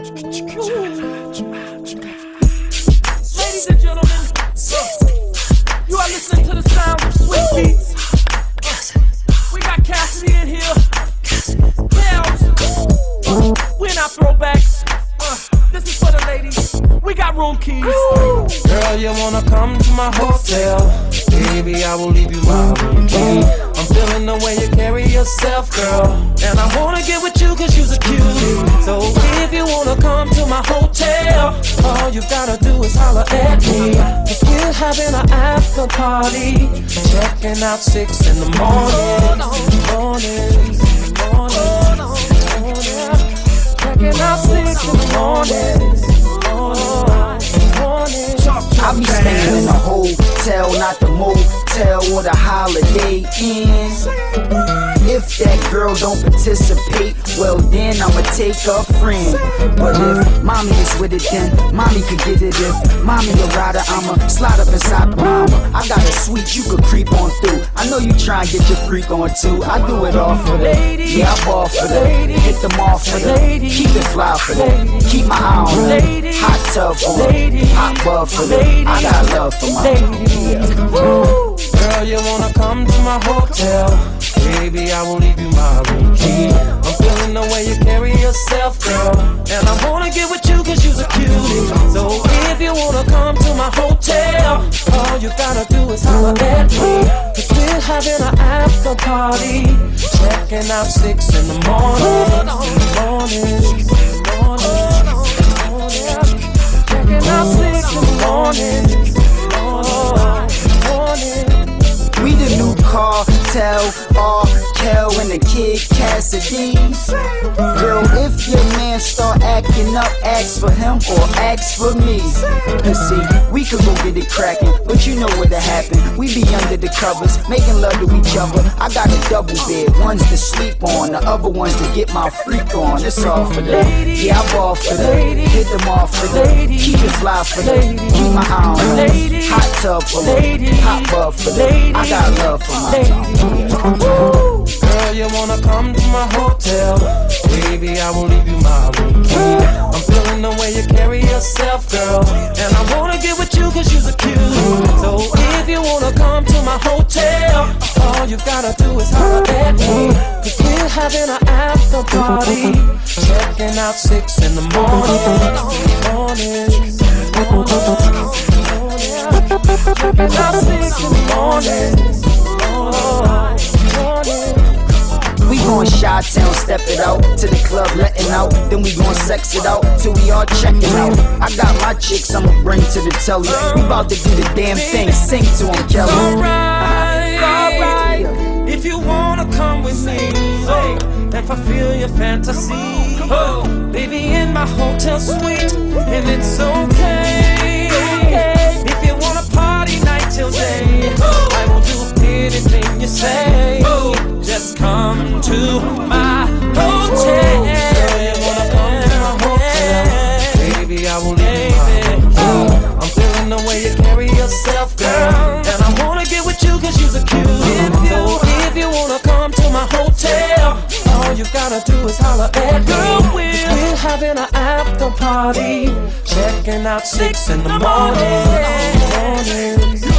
Ladies and gentlemen, you are listening to the sound of sweet beats. we got Cassidy in here. Bells. We're not throwbacks. Uh, this is for the ladies. We got room keys. Girl, you wanna come to my hotel? Baby, I will leave you my room key. I'm feeling the way you carry yourself, girl. And I wanna get with you cause you're a cutie. So my hotel, all you gotta do is holler at me. Cause we're having an after party. Checking out six in the morning. Morning, morning. Checking out six in the morning. I be staying in a hotel, not the motel or the holiday inn. If that girl don't participate, well then I'ma take a friend. But if mommy is with it, then mommy could get it. If mommy a rider, I'ma slide up inside the mama. I got a suite you could creep on through. I know you try and get your freak on too. I do it all for that. Yeah, I ball for that. Hit them off for that. Keep it fly for that. Keep my eye on that. Hot tub for that. Hot bub for that. I got love for my yeah. Girl, you wanna come to my hotel? Baby, I will leave you my room key. I'm the way you carry yourself, girl. And I wanna get with you cause you're a cutie. So if you wanna come to my hotel, all you gotta do is holler at me. Cause we're having an after party. Checking out six in the morning. Morning, morning, morning. Checking out six in the morning. We the new cartel. Kel and the kid Cassidy. Girl, if your man start acting up, ask for him or ask for me. Cause see, we could go get it cracking, but you know what'll happen. We be under the covers, making love to each other. I got a double bed, one's to sleep on, the other one's to get my freak on. It's all for that. Yeah, I ball for that. Hit them off for that. Keep it fly for that. Keep my eye on that. Hot tub for that. Hot bub for that. I got love for my. Girl, you wanna come to my hotel? Baby, I will leave you my room. I'm feeling the way you carry yourself, girl. And I wanna get with you cause you're cute. So if you wanna come to my hotel, all you gotta do is holler at me. Cause we're having an after party. Checking out six in the morning. Morning. Checking out six in the morning. Gon' Chi Town, step it out to the club, letting out. Then we gon' sex it out till we all checking out. I got my chicks, I'ma bring to the telly. We bout to do the damn thing, sing to them, Kelly. Alright, alright. If you wanna come with me, oh, and fulfill your fantasy, oh, baby, in my hotel suite, and it's okay. Do is at girl. We're, we're having an after party. Checking out six in the morning. morning.